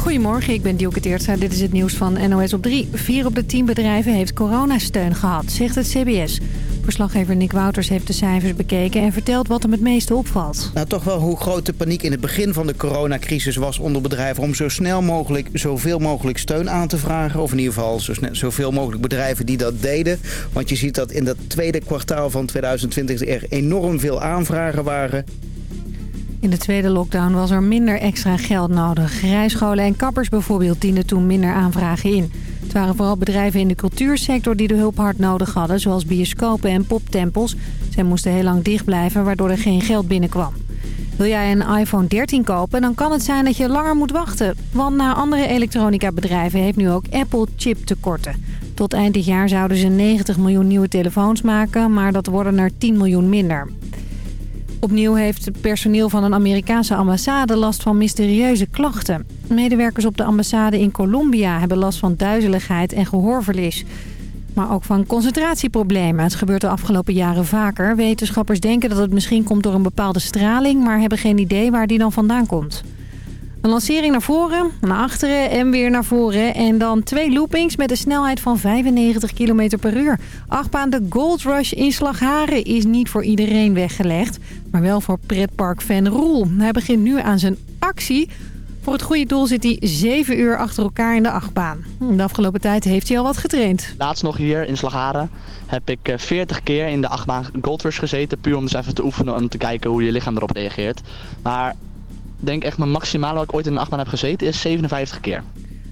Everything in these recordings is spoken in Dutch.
Goedemorgen, ik ben Dielke Teertza. Dit is het nieuws van NOS op 3. Vier op de tien bedrijven heeft coronasteun gehad, zegt het CBS. Verslaggever Nick Wouters heeft de cijfers bekeken en vertelt wat hem het meeste opvalt. Nou, toch wel hoe groot de paniek in het begin van de coronacrisis was onder bedrijven... om zo snel mogelijk zoveel mogelijk steun aan te vragen. Of in ieder geval zo snel, zoveel mogelijk bedrijven die dat deden. Want je ziet dat in dat tweede kwartaal van 2020 er enorm veel aanvragen waren. In de tweede lockdown was er minder extra geld nodig. Rijscholen en kappers bijvoorbeeld dienden toen minder aanvragen in. Het waren vooral bedrijven in de cultuursector die de hulp hard nodig hadden... zoals bioscopen en poptempels. Zij moesten heel lang dicht blijven, waardoor er geen geld binnenkwam. Wil jij een iPhone 13 kopen, dan kan het zijn dat je langer moet wachten. Want na andere elektronica-bedrijven heeft nu ook Apple chiptekorten. Tot eind dit jaar zouden ze 90 miljoen nieuwe telefoons maken... maar dat worden er 10 miljoen minder. Opnieuw heeft het personeel van een Amerikaanse ambassade last van mysterieuze klachten. Medewerkers op de ambassade in Colombia hebben last van duizeligheid en gehoorverlies. Maar ook van concentratieproblemen. Het gebeurt de afgelopen jaren vaker. Wetenschappers denken dat het misschien komt door een bepaalde straling... maar hebben geen idee waar die dan vandaan komt. Een lancering naar voren, naar achteren en weer naar voren. En dan twee loopings met een snelheid van 95 km per uur. Achtbaan de Gold Rush in Slagharen is niet voor iedereen weggelegd. Maar wel voor pretparkfan Roel. Hij begint nu aan zijn actie. Voor het goede doel zit hij zeven uur achter elkaar in de achtbaan. De afgelopen tijd heeft hij al wat getraind. Laatst nog hier in Slagharen heb ik 40 keer in de achtbaan Gold Rush gezeten. Puur om eens even te oefenen en te kijken hoe je lichaam erop reageert. Maar denk echt mijn maximale wat ik ooit in een achtbaan heb gezeten is 57 keer.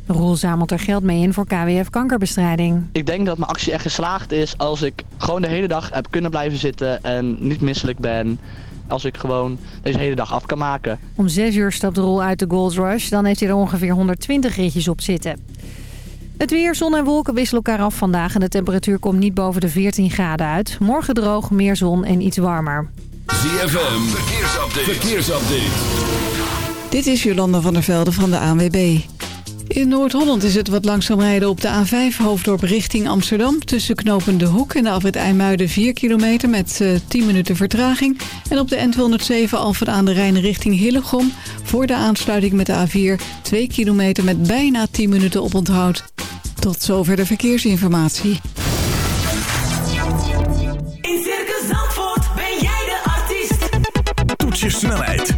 Roel zamelt er geld mee in voor KWF kankerbestrijding. Ik denk dat mijn actie echt geslaagd is als ik gewoon de hele dag heb kunnen blijven zitten en niet misselijk ben. Als ik gewoon deze hele dag af kan maken. Om 6 uur stapt Roel uit de Gold Rush. Dan heeft hij er ongeveer 120 ritjes op zitten. Het weer, zon en wolken wisselen elkaar af vandaag. En de temperatuur komt niet boven de 14 graden uit. Morgen droog, meer zon en iets warmer. ZFM, verkeersupdate. verkeersupdate. Dit is Jolanda van der Velde van de ANWB. In Noord-Holland is het wat langzaam rijden op de A5 hoofddorp richting Amsterdam. Tussen knopen De Hoek en de afrit IJmuiden 4 kilometer met uh, 10 minuten vertraging. En op de N207 Alphen aan de Rijn richting Hillegom. Voor de aansluiting met de A4 2 kilometer met bijna 10 minuten oponthoud. Tot zover de verkeersinformatie. In Circus Zandvoort ben jij de artiest. Toets je snelheid,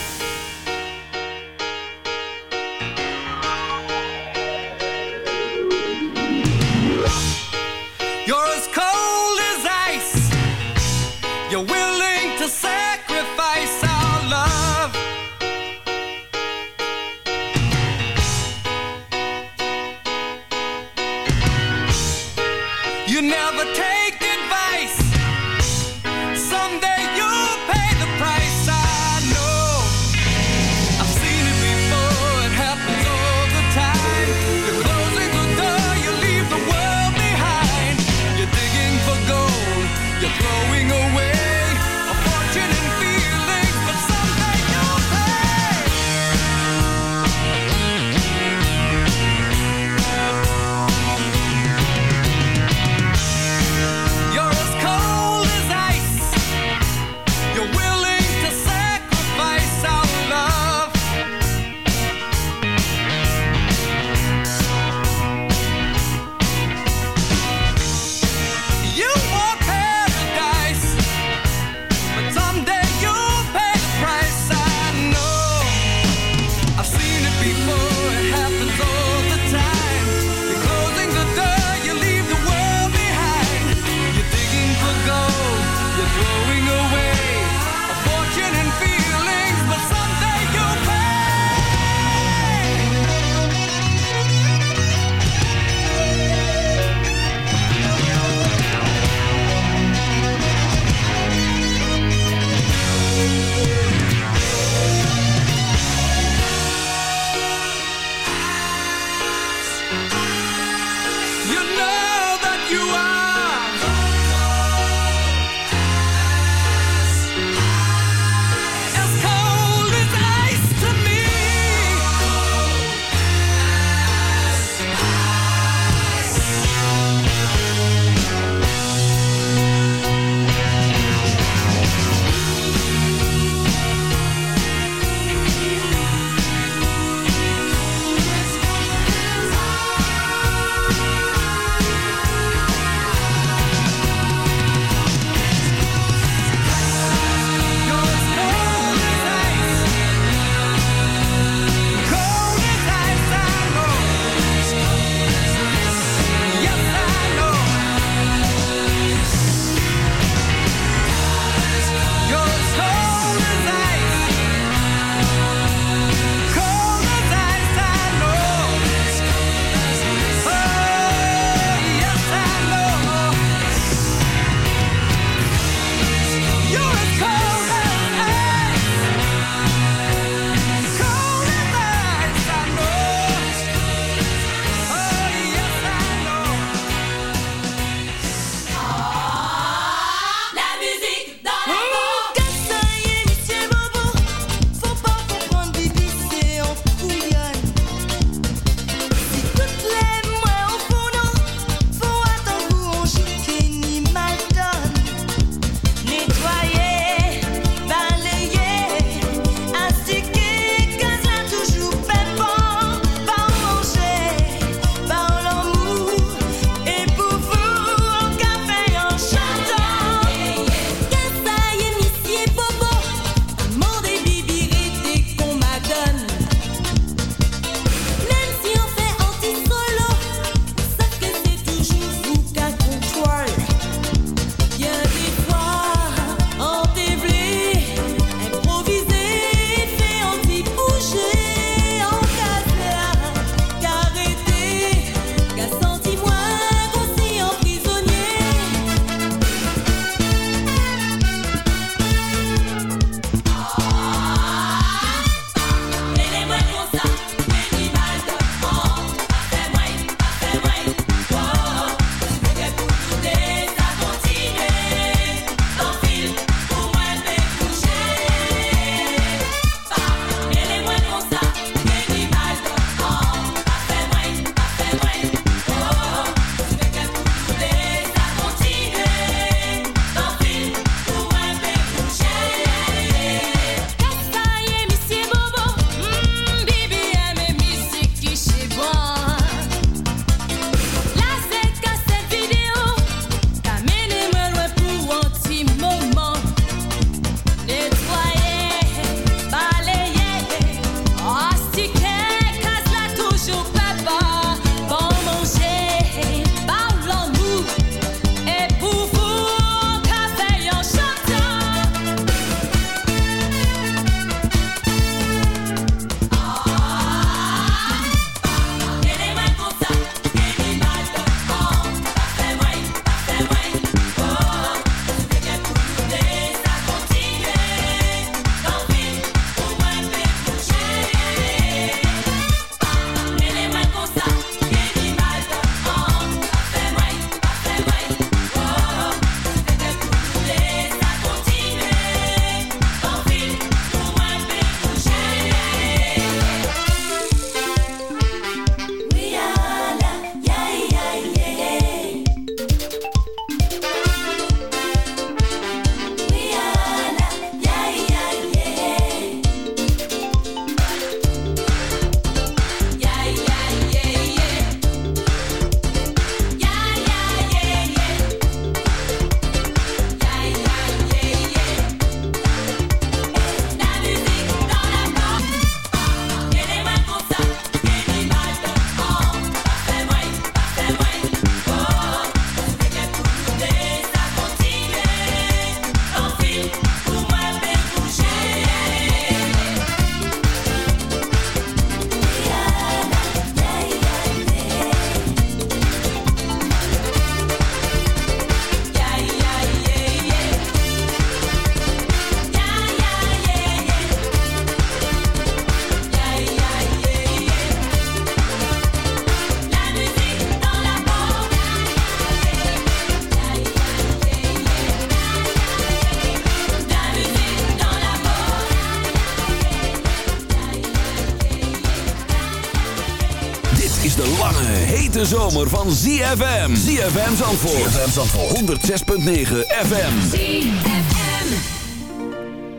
Hete zomer van ZFM. ZFM Zandvoort. ZFM Zandvoort. 106.9 FM.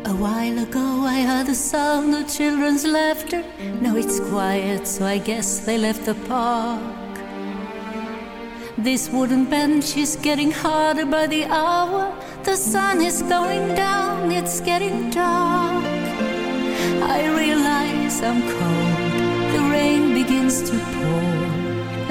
A while ago I heard the sound of children's laughter. Now it's quiet, so I guess they left the park. This wooden bench is getting harder by the hour. The sun is going down, it's getting dark.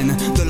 The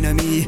l'ennemi.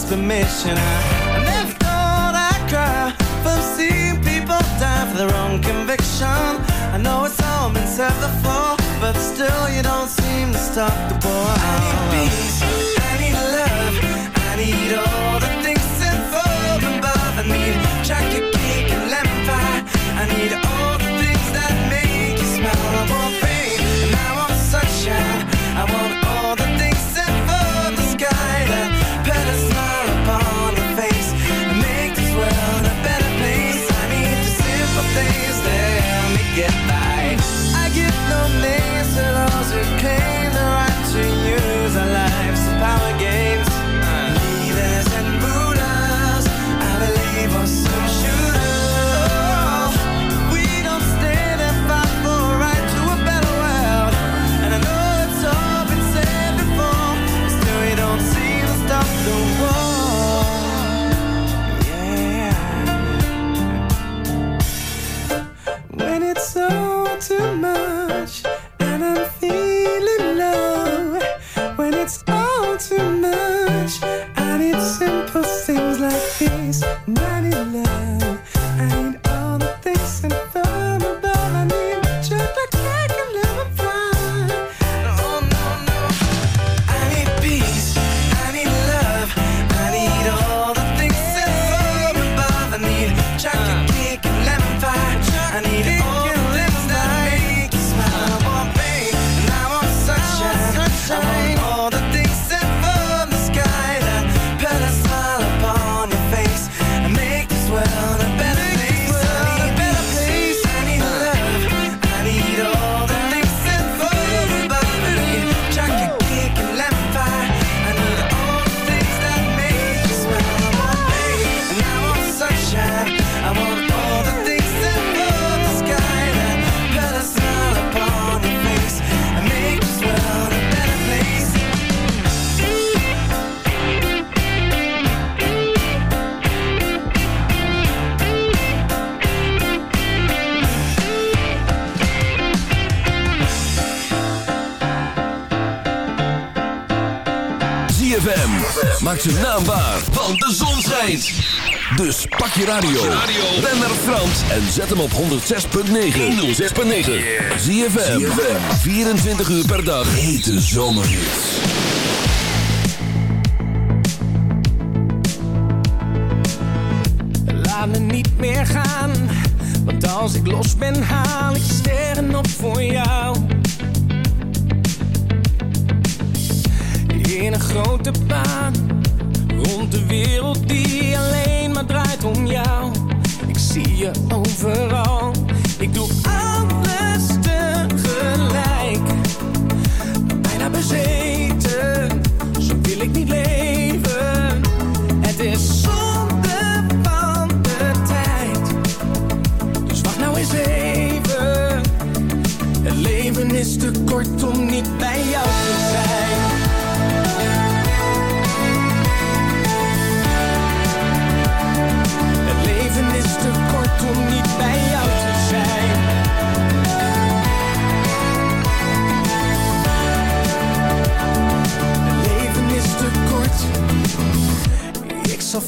transformation. I, I never thought I'd cry from seeing people die for their own conviction. I know it's all been said before, but still you don't seem to stop the boy. I need peace, I need love, I need all the things that fall above. I need jacket. Maak ze naambaar, want de zon schijnt. Dus pak je radio. Ben naar Frans en zet hem op 106.9. 106.9. Zie je 24 uur per dag. Hete zomerhits. Laat me niet meer gaan. Want als ik los ben, haal ik sterren op voor jou. In een grote baan Yeah.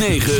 9.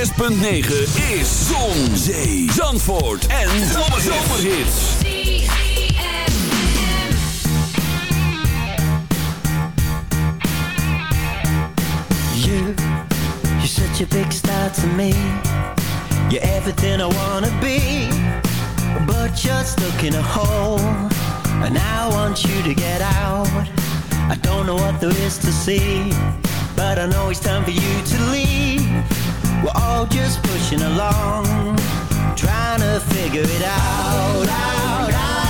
106.9 is Zon, Zee, Zandvoort en Zomerhits. You, you're such a big star to me. You're everything I wanna be, but you're stuck in a hole, and I want you to get out. I don't know what there is to see, but I know it's time for you to leave. We're all just pushing along, trying to figure it out, out, out.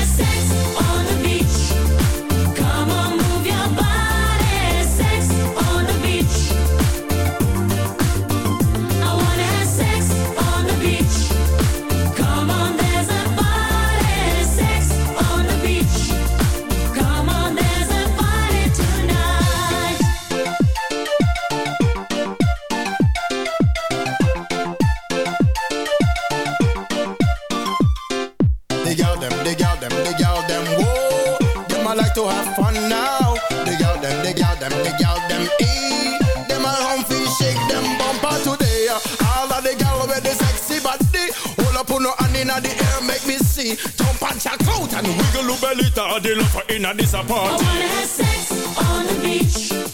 to have fun now. Dig out them, dig out them, dig out them. E. Them a humpy shake them bumper today. All of the gal with the sexy body. Hold up on no hand inna the air, make me see. Jump and shout out and wiggle your belly. Ta the love inna this I wanna have sex on the beach.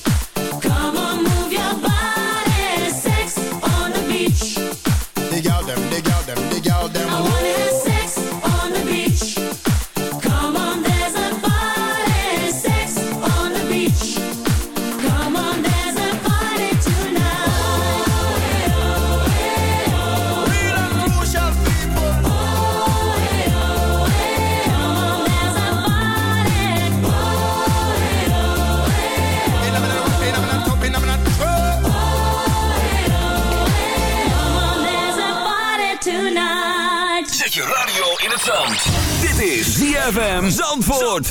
ZFM Zandvoort.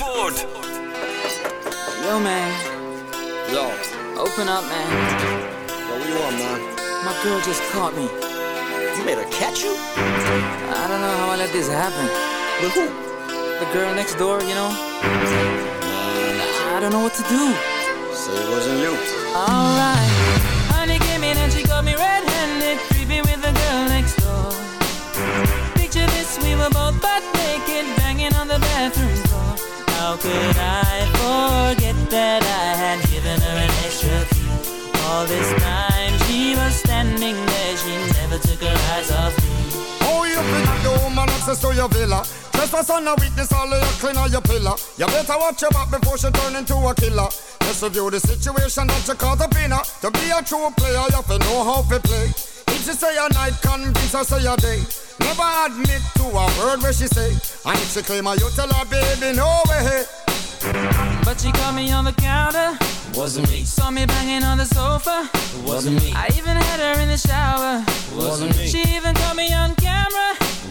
Yo, man. Yo. Open up, man. Yo, what you want, man? My girl just caught me. You made her catch you? I don't know how I let this happen. With who? The girl next door, you know? I don't know what to do. So it wasn't you. Alright. How could I forget that I had given her an extra key? All this time she was standing there, she never took her eyes off me. Oh, you think the woman access to your villa? Trespass on a witness, all of your clean on your pillar. You better watch your back before she turn into a killer. Just review the situation that you caught up in. To be a true player, you have to know how to play. If she say a night, convince her say a day. Never admit to a word where she say. And if she claim her, you tell her, baby, no way. But she caught me on the counter. Wasn't me. Saw me banging on the sofa. Wasn't me. I even had her in the shower. Wasn't me. She even caught me on camera.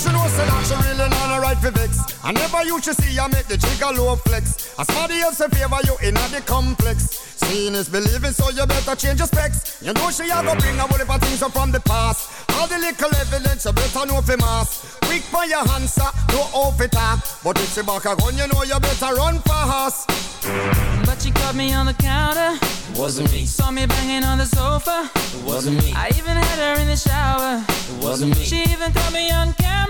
Make she know say that she really not a right for vex. I never used to see I make the jigger low flex. As somebody else in favor you in the complex. Seeing is believing, so you better change your specs. You know she a go bring a whole heap of things up from the past. All the little evidence you better know for mass. Quick for your answer, no off it talk. Ah. But if she back a gun, you know you better run fast. But she caught me on the counter. Wasn't me. Saw me banging on the sofa. It wasn't me. I even had her in the shower. It wasn't me. She even caught me on camera.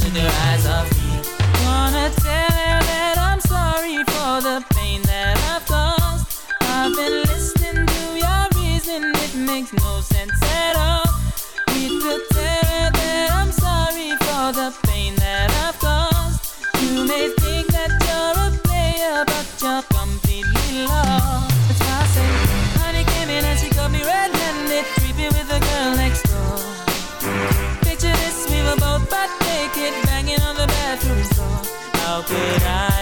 eyes me. Wanna tell her that I'm sorry for the pain that I've caused. I've been listening to your reason, it makes no sense at all. Tell her that I'm sorry for the pain that I've caused. You may think that you're a player, but you're completely lost. How could I